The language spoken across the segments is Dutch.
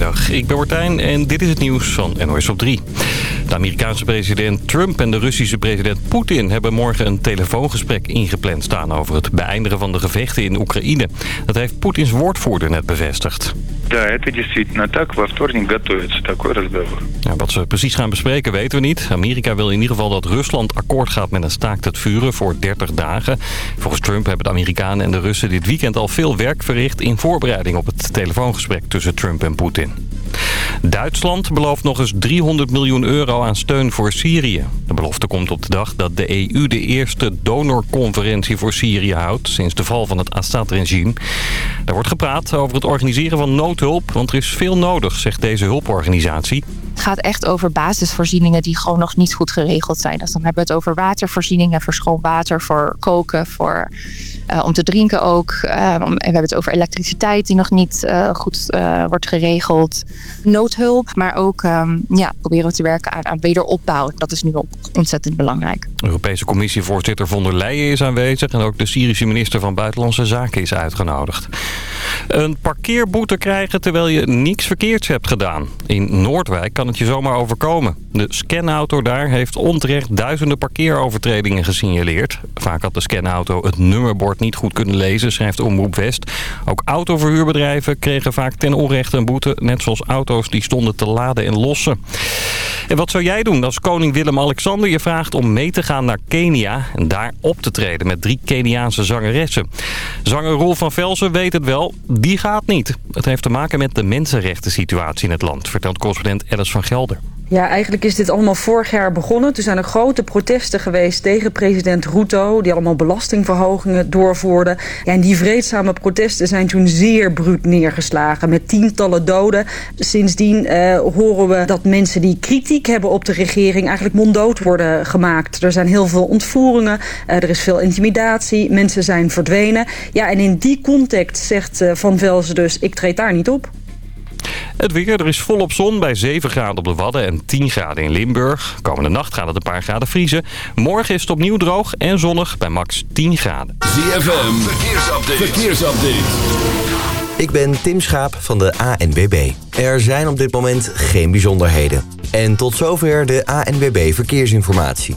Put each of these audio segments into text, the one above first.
Goedemiddag, ik ben Martijn en dit is het nieuws van NOS op 3. De Amerikaanse president Trump en de Russische president Poetin... hebben morgen een telefoongesprek ingepland staan... over het beëindigen van de gevechten in Oekraïne. Dat heeft Poetins woordvoerder net bevestigd. Ja, het is так. Во вторник готовится такой разговор. Ja, wat ze precies gaan bespreken weten we niet. Amerika wil in ieder geval dat Rusland akkoord gaat met een staakt het vuren voor 30 dagen. Volgens Trump hebben de Amerikanen en de Russen dit weekend al veel werk verricht... in voorbereiding op het telefoongesprek tussen Trump en Poetin. Duitsland belooft nog eens 300 miljoen euro aan steun voor Syrië. De belofte komt op de dag dat de EU de eerste donorconferentie voor Syrië houdt... sinds de val van het Assad-regime. Daar wordt gepraat over het organiseren van noodhulp... want er is veel nodig, zegt deze hulporganisatie. Het gaat echt over basisvoorzieningen die gewoon nog niet goed geregeld zijn. Dus dan hebben we het over watervoorzieningen voor schoon water, voor koken, voor, uh, om te drinken ook. Uh, en we hebben het over elektriciteit die nog niet uh, goed wordt geregeld. Noodhulp, maar ook um, ja, proberen we te werken aan, aan wederopbouw. Dat is nu ook ontzettend belangrijk. Europese commissievoorzitter von der Leyen is aanwezig... en ook de Syrische minister van Buitenlandse Zaken is uitgenodigd. Een parkeerboete krijgen terwijl je niks verkeerds hebt gedaan. In Noordwijk kan het je zomaar overkomen. De scanauto daar heeft onterecht duizenden parkeerovertredingen gesignaleerd. Vaak had de scanauto het nummerbord niet goed kunnen lezen, schrijft Omroep West. Ook autoverhuurbedrijven kregen vaak ten onrechte een boete... net zoals auto's die stonden te laden en lossen. En wat zou jij doen als koning Willem-Alexander je vraagt om mee te gaan naar Kenia... en daar op te treden met drie Keniaanse zangeressen? Zanger Rolf van Velsen weet het wel, die gaat niet. Het heeft te maken met de mensenrechten situatie in het land... vertelt correspondent Alice van Gelder. Ja, eigenlijk is dit allemaal vorig jaar begonnen. Toen zijn er grote protesten geweest tegen president Ruto... die allemaal belastingverhogingen doorvoerde. Ja, en die vreedzame protesten zijn toen zeer bruut neergeslagen... met tientallen doden. Sindsdien uh, horen we dat mensen die kritiek hebben op de regering... eigenlijk monddood worden gemaakt. Er zijn heel veel ontvoeringen, uh, er is veel intimidatie... mensen zijn verdwenen. Ja, en in die context zegt uh, Van Velzen dus... ik treed daar niet op. Het weer, er is volop zon bij 7 graden op de Wadden en 10 graden in Limburg. Komende nacht gaat het een paar graden vriezen. Morgen is het opnieuw droog en zonnig bij max 10 graden. ZFM, verkeersupdate. verkeersupdate. Ik ben Tim Schaap van de ANWB. Er zijn op dit moment geen bijzonderheden. En tot zover de ANWB Verkeersinformatie.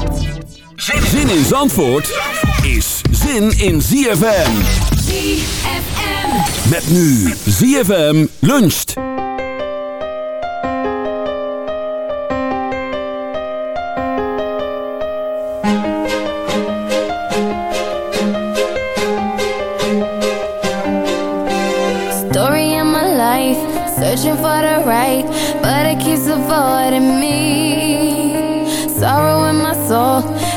Zin in Zandvoort is zin in ZFM. ZFM. Met nu ZFM luncht. Story of my life, searching for the right, but it keeps avoiding me. Sorrow in my soul,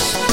House.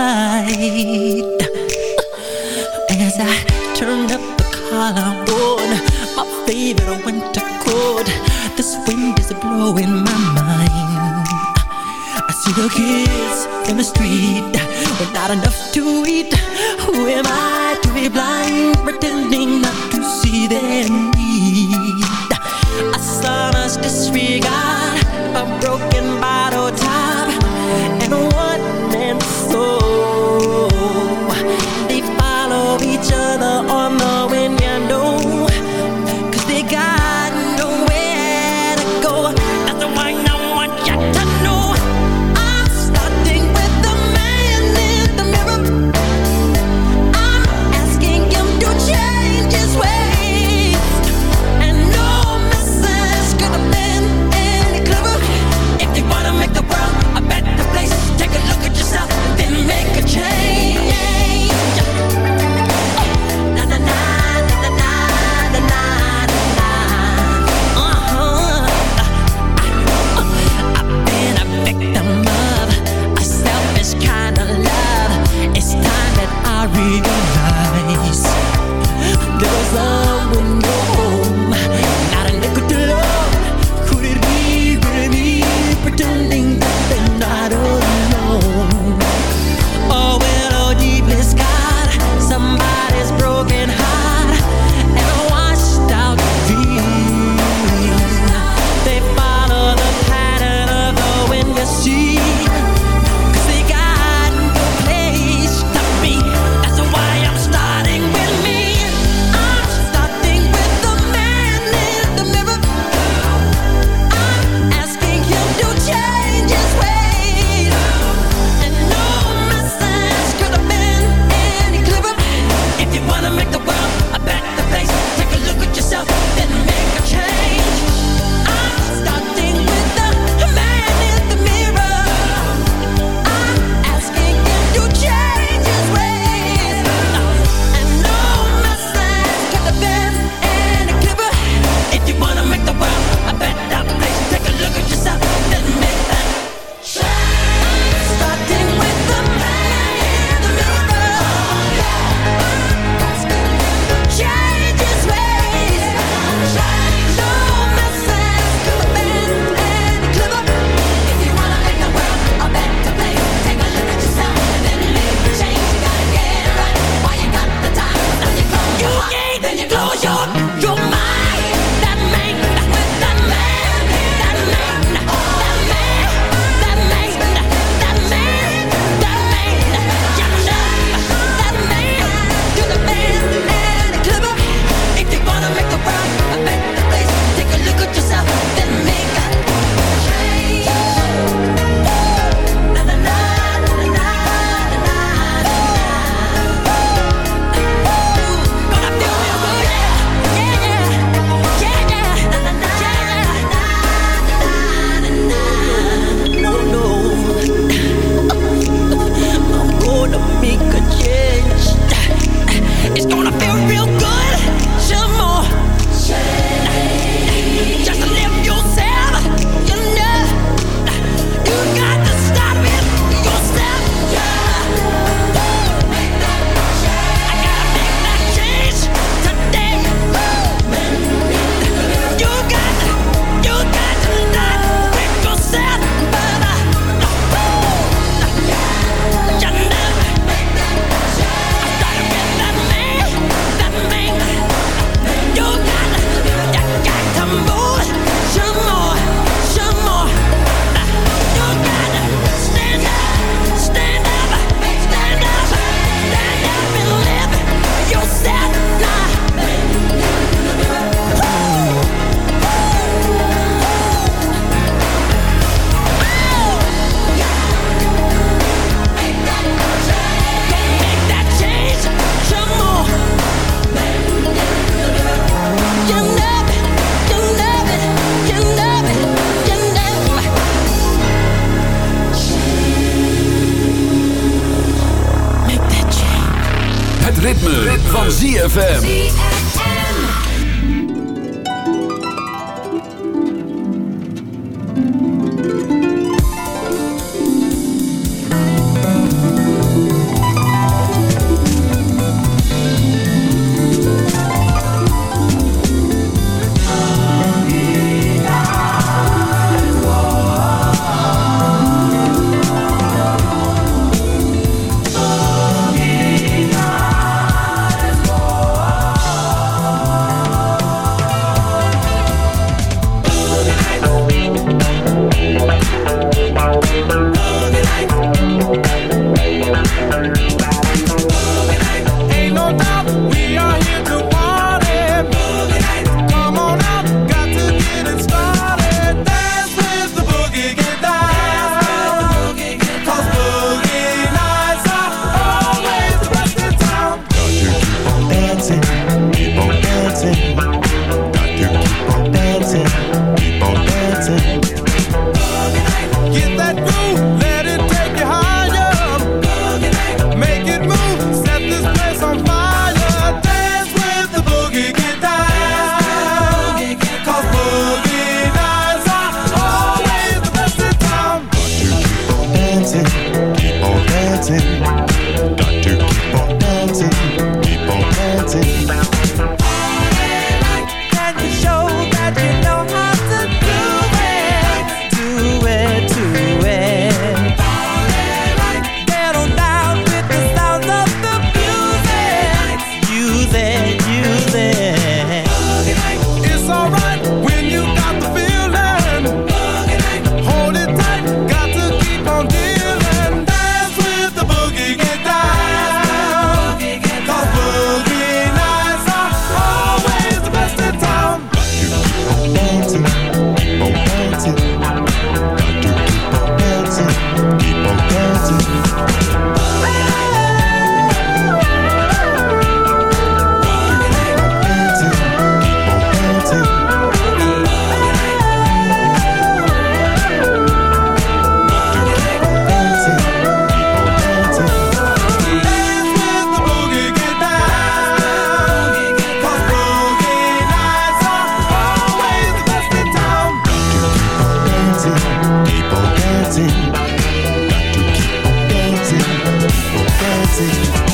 As I turn up the collar on my favorite winter coat, this wind is blowing my mind. I see the kids in the street with not enough to eat. Who am I to be blind, pretending not to see their You.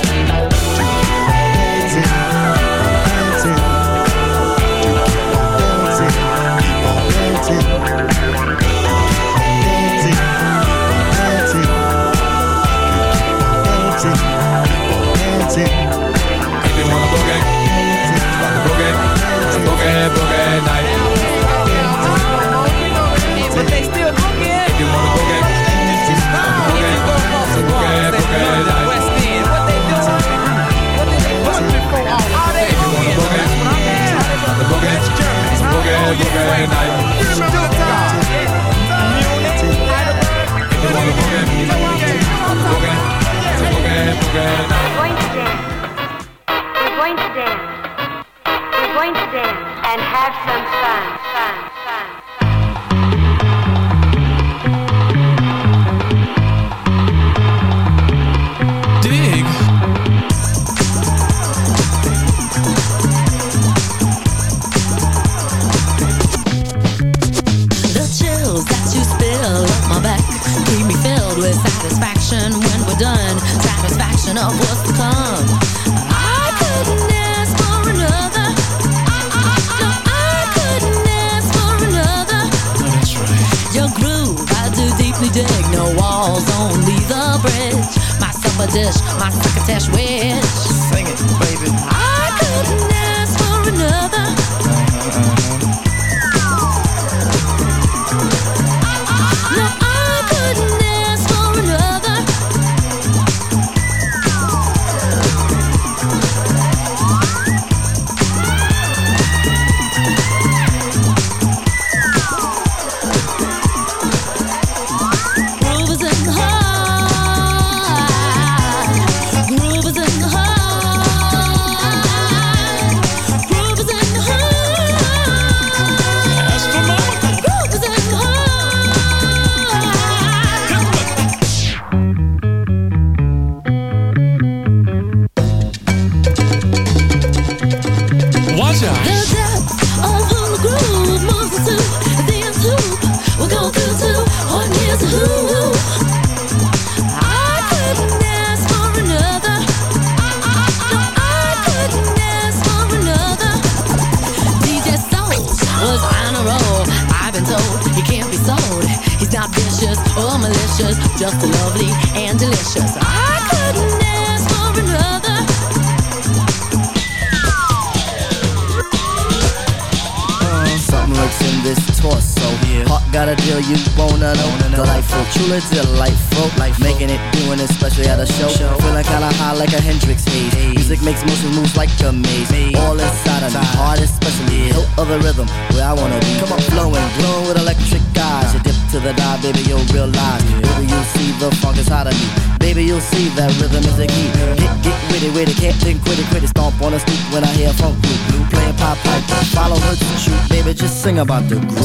About the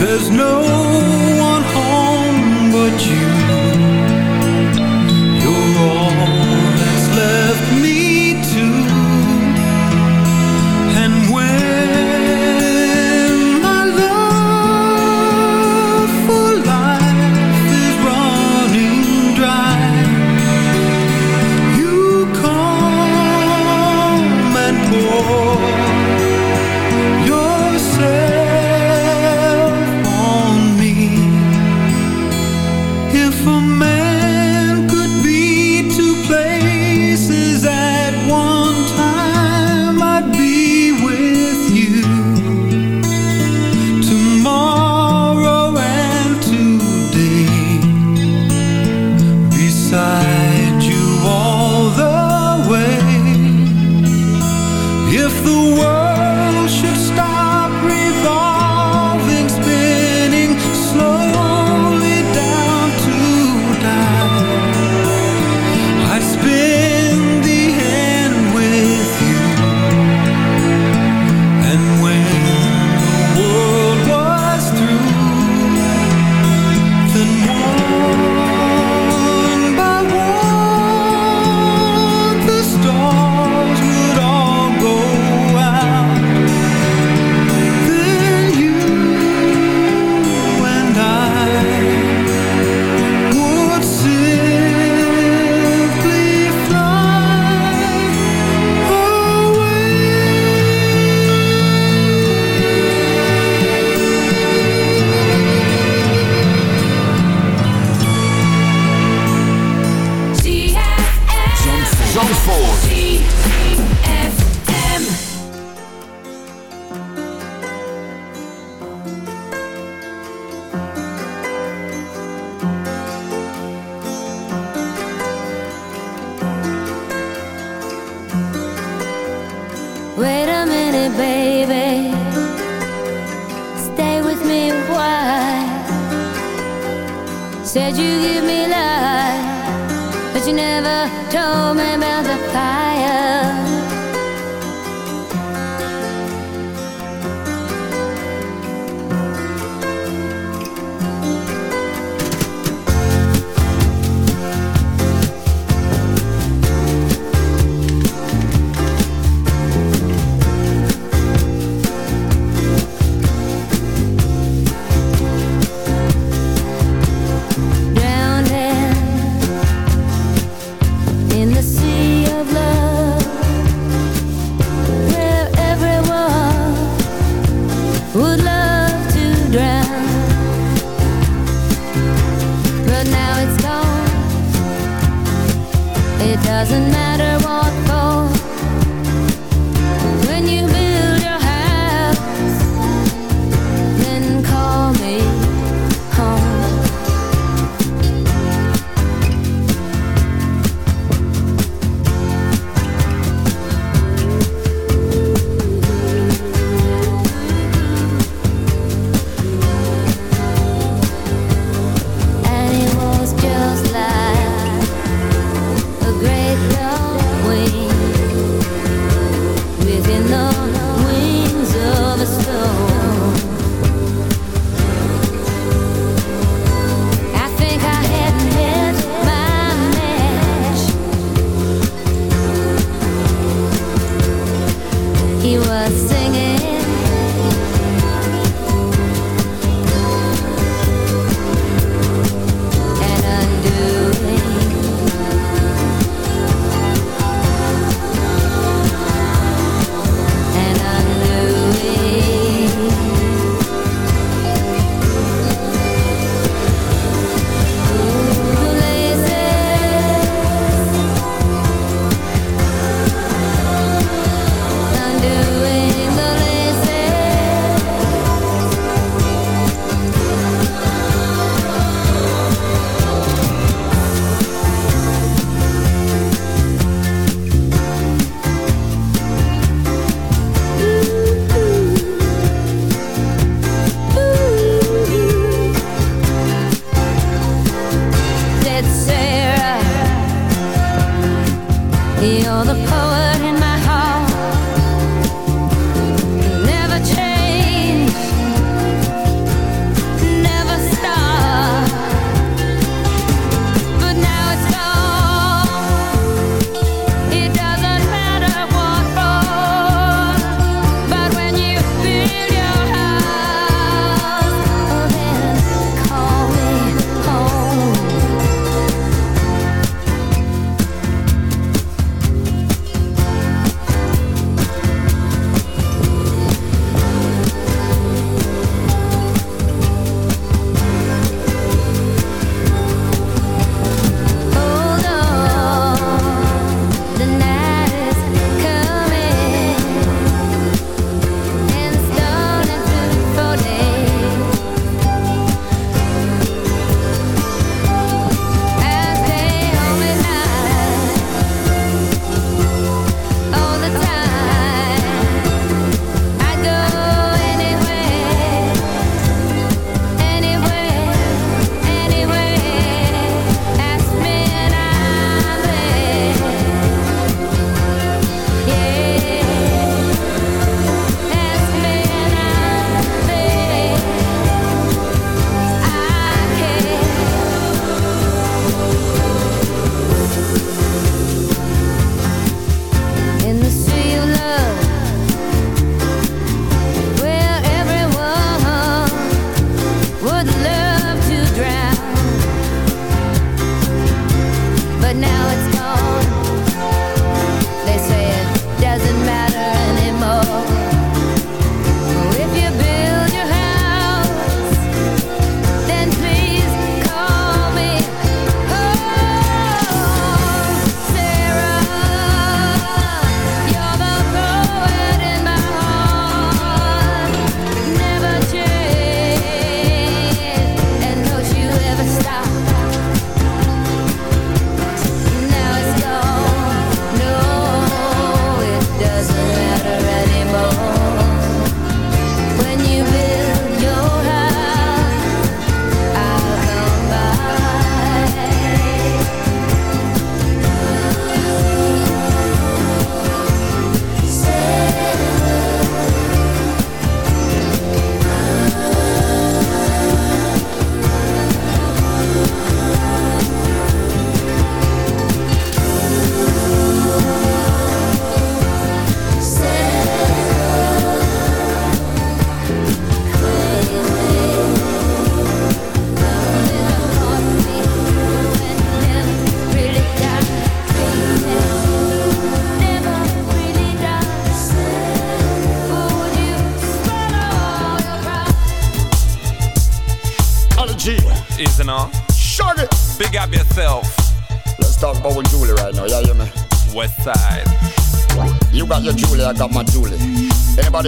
There's no one home but you.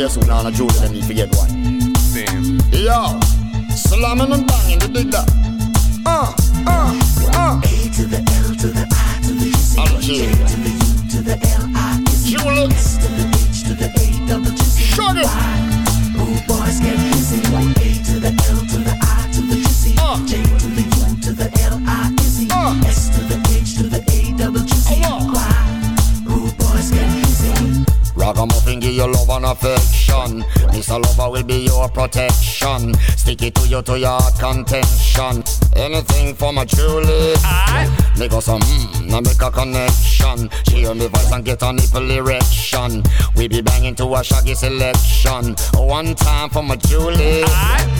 place soon all the children to your contention. Anything for my Julie. Make us some mmm, now make a connection. She hear me voice and get a nipple erection. We be banging to a shaggy selection. One time for my Julie.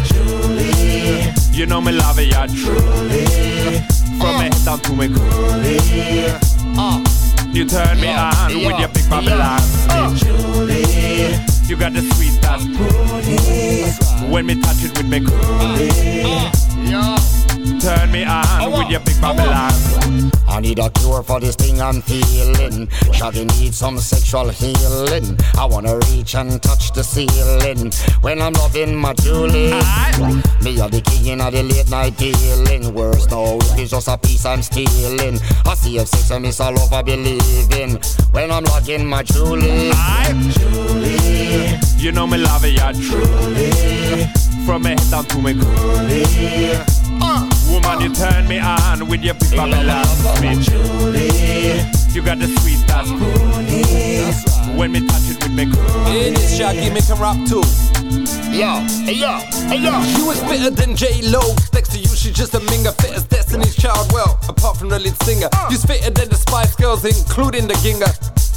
Julie. You know me love it, yeah, truly. From me head down to me coolie. Uh. You turn me on with your big Babylon Julie. You got the sweet that's pony. When me touch it with me coolie. Turn me on oh, with your big oh, Babylon I need a cure for this thing I'm feeling. Shaggy needs some sexual healing. I wanna reach and touch the ceiling when I'm loving my Julie. Me are the king of the late night dealing. Worse no, it's just a piece I'm stealing. I see if sex and miss all over believing when I'm loving my Julie. Julie. You know me love it, yeah, truly. From me head down to me coolie. Uh. Woman, you turn me on with your big Babylon Me Julie. You got the sweet that's pony. When me touch it with me coolie. It is Shaggy, me a rap too. Yo, hey yo, hey yo. You is fitter than J Lo. Next to you, she's just a minger. Fit as Destiny's Child. Well, apart from the lead singer, you's fitter than the Spice Girls, including the Ginger.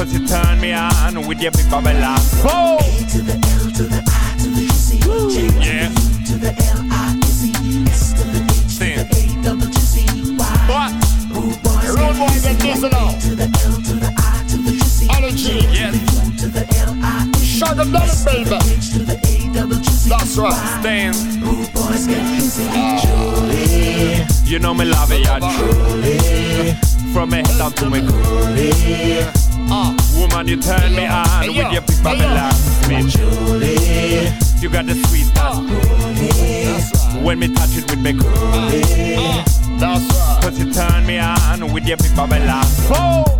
Cause you turn me on with your big Babylon Whoa! A to the L to the I to the G C. J to Yeah. the U to the L I is E. S to the H to the A double G C. Y. What? Rude boys Rude boys get this now. A to the L to the I to the G C. Energy. Yes. U to the L I is E. Shut them down, S to the baby. H to the A double G C. That's right. Stand. Rude boys get busy. Julie. You know me love it, yeah, truly. From me head down to me coolie. Uh. Woman, you turn me on Hey, with your big Hey. Babylon Me Julie. You got the sweet that's pony. When me touch it with me coolie. That's right. Cause you turn me on with your big Babylon Whoa!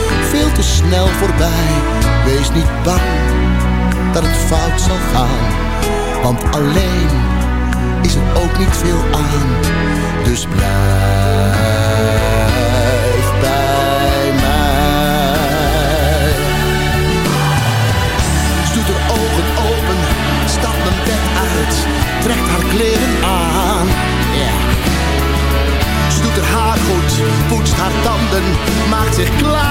veel te snel voorbij. Wees niet bang dat het fout zal gaan, want alleen is er ook niet veel aan. Dus blijf bij mij. Stoet haar ogen open, stapt een bed uit, trekt haar kleren aan. Yeah. Ze doet haar haar goed, poetst haar tanden, maakt zich klaar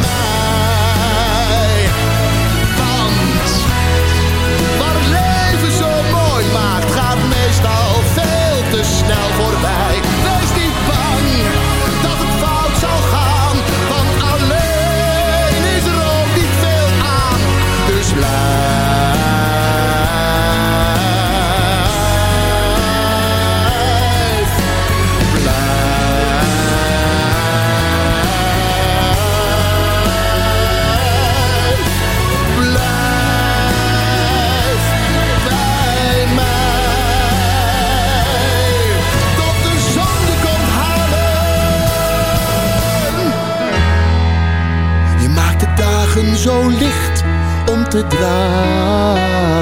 te dragen.